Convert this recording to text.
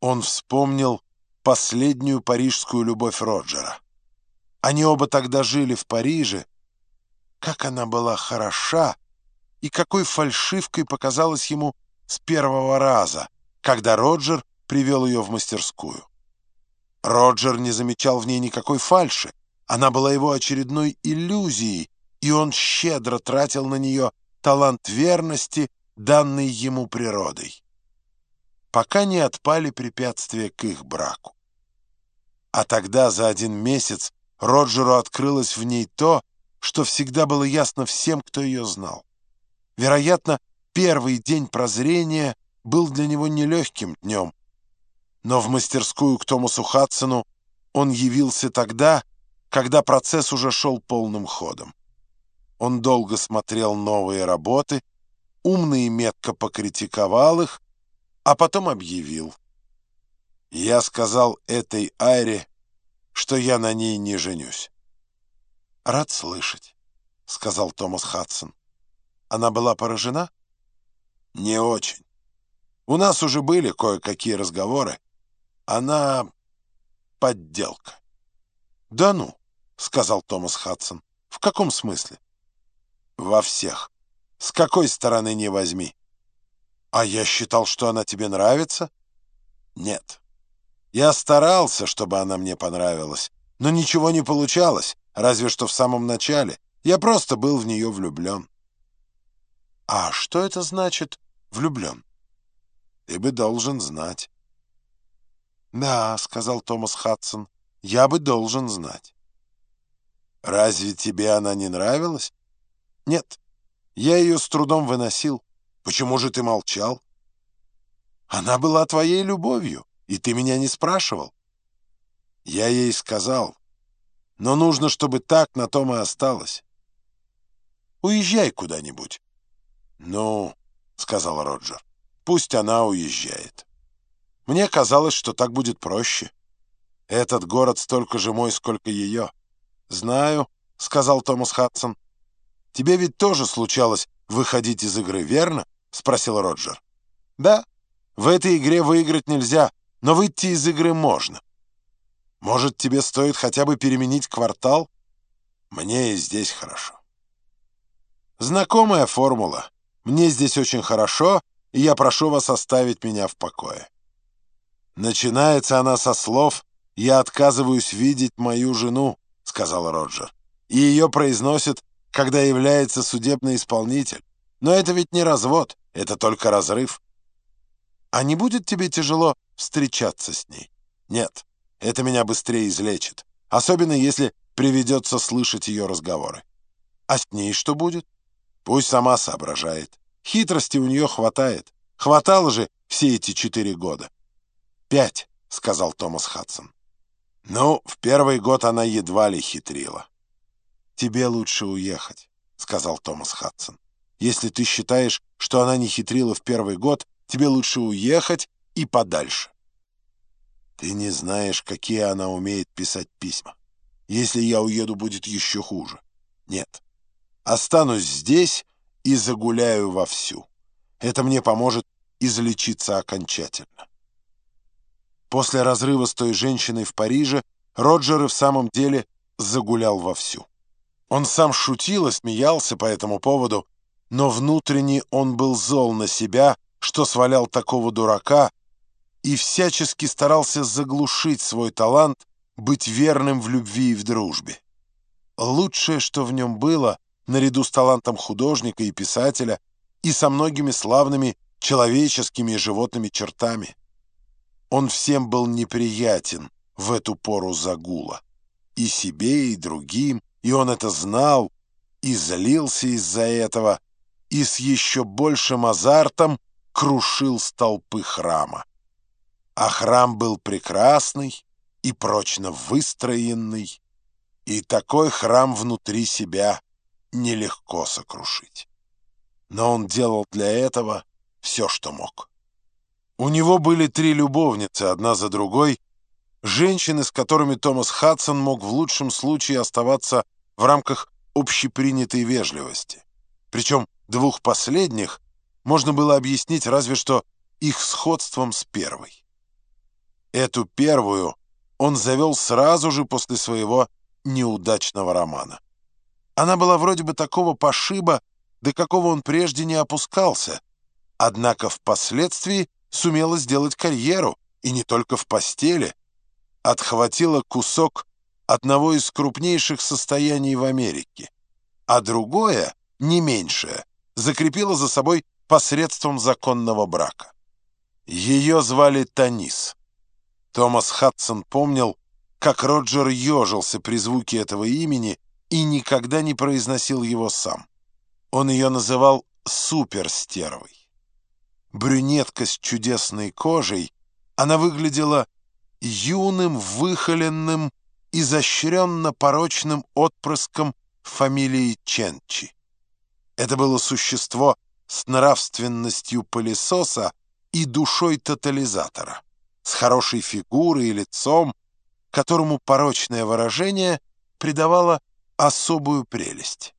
Он вспомнил последнюю парижскую любовь Роджера. Они оба тогда жили в Париже. Как она была хороша и какой фальшивкой показалась ему с первого раза, когда Роджер привел ее в мастерскую. Роджер не замечал в ней никакой фальши. Она была его очередной иллюзией, и он щедро тратил на нее талант верности, данный ему природой пока не отпали препятствия к их браку. А тогда за один месяц Роджеру открылось в ней то, что всегда было ясно всем, кто ее знал. Вероятно, первый день прозрения был для него нелегким днем, но в мастерскую к Томасу Хадсону он явился тогда, когда процесс уже шел полным ходом. Он долго смотрел новые работы, умно и метко покритиковал их, а потом объявил. Я сказал этой Айре, что я на ней не женюсь. «Рад слышать», — сказал Томас Хадсон. «Она была поражена?» «Не очень. У нас уже были кое-какие разговоры. Она подделка». «Да ну», — сказал Томас Хадсон. «В каком смысле?» «Во всех. С какой стороны не возьми. «А я считал, что она тебе нравится?» «Нет. Я старался, чтобы она мне понравилась, но ничего не получалось, разве что в самом начале. Я просто был в нее влюблен». «А что это значит «влюблен»?» «Ты бы должен знать». «Да», — сказал Томас Хадсон, — «я бы должен знать». «Разве тебе она не нравилась?» «Нет, я ее с трудом выносил». Почему же ты молчал? Она была твоей любовью, и ты меня не спрашивал. Я ей сказал, но нужно, чтобы так на том и осталось. Уезжай куда-нибудь. Ну, — сказал Роджер, — пусть она уезжает. Мне казалось, что так будет проще. Этот город столько же мой, сколько ее. Знаю, — сказал Томас Хадсон. Тебе ведь тоже случалось выходить из игры, верно?» — спросил Роджер. «Да, в этой игре выиграть нельзя, но выйти из игры можно. Может, тебе стоит хотя бы переменить квартал? Мне и здесь хорошо». «Знакомая формула. Мне здесь очень хорошо, и я прошу вас оставить меня в покое». Начинается она со слов «Я отказываюсь видеть мою жену», — сказал Роджер. И ее произносит когда является судебный исполнитель. Но это ведь не развод, это только разрыв. А не будет тебе тяжело встречаться с ней? Нет, это меня быстрее излечит, особенно если приведется слышать ее разговоры. А с ней что будет? Пусть сама соображает. Хитрости у нее хватает. Хватало же все эти четыре года. «Пять», — сказал Томас Хадсон. Ну, в первый год она едва ли хитрила. «Тебе лучше уехать», — сказал Томас Хадсон. «Если ты считаешь, что она не хитрила в первый год, тебе лучше уехать и подальше». «Ты не знаешь, какие она умеет писать письма. Если я уеду, будет еще хуже. Нет. Останусь здесь и загуляю вовсю. Это мне поможет излечиться окончательно». После разрыва с той женщиной в Париже Роджер и в самом деле загулял вовсю. Он сам шутил и смеялся по этому поводу, но внутренне он был зол на себя, что свалял такого дурака, и всячески старался заглушить свой талант быть верным в любви и в дружбе. Лучшее, что в нем было, наряду с талантом художника и писателя, и со многими славными человеческими и животными чертами. Он всем был неприятен в эту пору загула, и себе, и другим, и он это знал и злился из-за этого, и с еще большим азартом крушил столпы храма. А храм был прекрасный и прочно выстроенный, и такой храм внутри себя нелегко сокрушить. Но он делал для этого все, что мог. У него были три любовницы, одна за другой, женщины, с которыми Томас Хадсон мог в лучшем случае оставаться в рамках общепринятой вежливости. Причем двух последних можно было объяснить разве что их сходством с первой. Эту первую он завел сразу же после своего неудачного романа. Она была вроде бы такого пошиба, до какого он прежде не опускался, однако впоследствии сумела сделать карьеру, и не только в постели, отхватила кусок одного из крупнейших состояний в Америке, а другое, не меньшее, закрепила за собой посредством законного брака. Ее звали Танис. Томас Хадсон помнил, как Роджер ежился при звуке этого имени и никогда не произносил его сам. Он ее называл суперстервой. Брюнетка с чудесной кожей, она выглядела юным, выхоленным, изощренно-порочным отпрыском фамилии Ченчи. Это было существо с нравственностью пылесоса и душой тотализатора, с хорошей фигурой и лицом, которому порочное выражение придавало особую прелесть.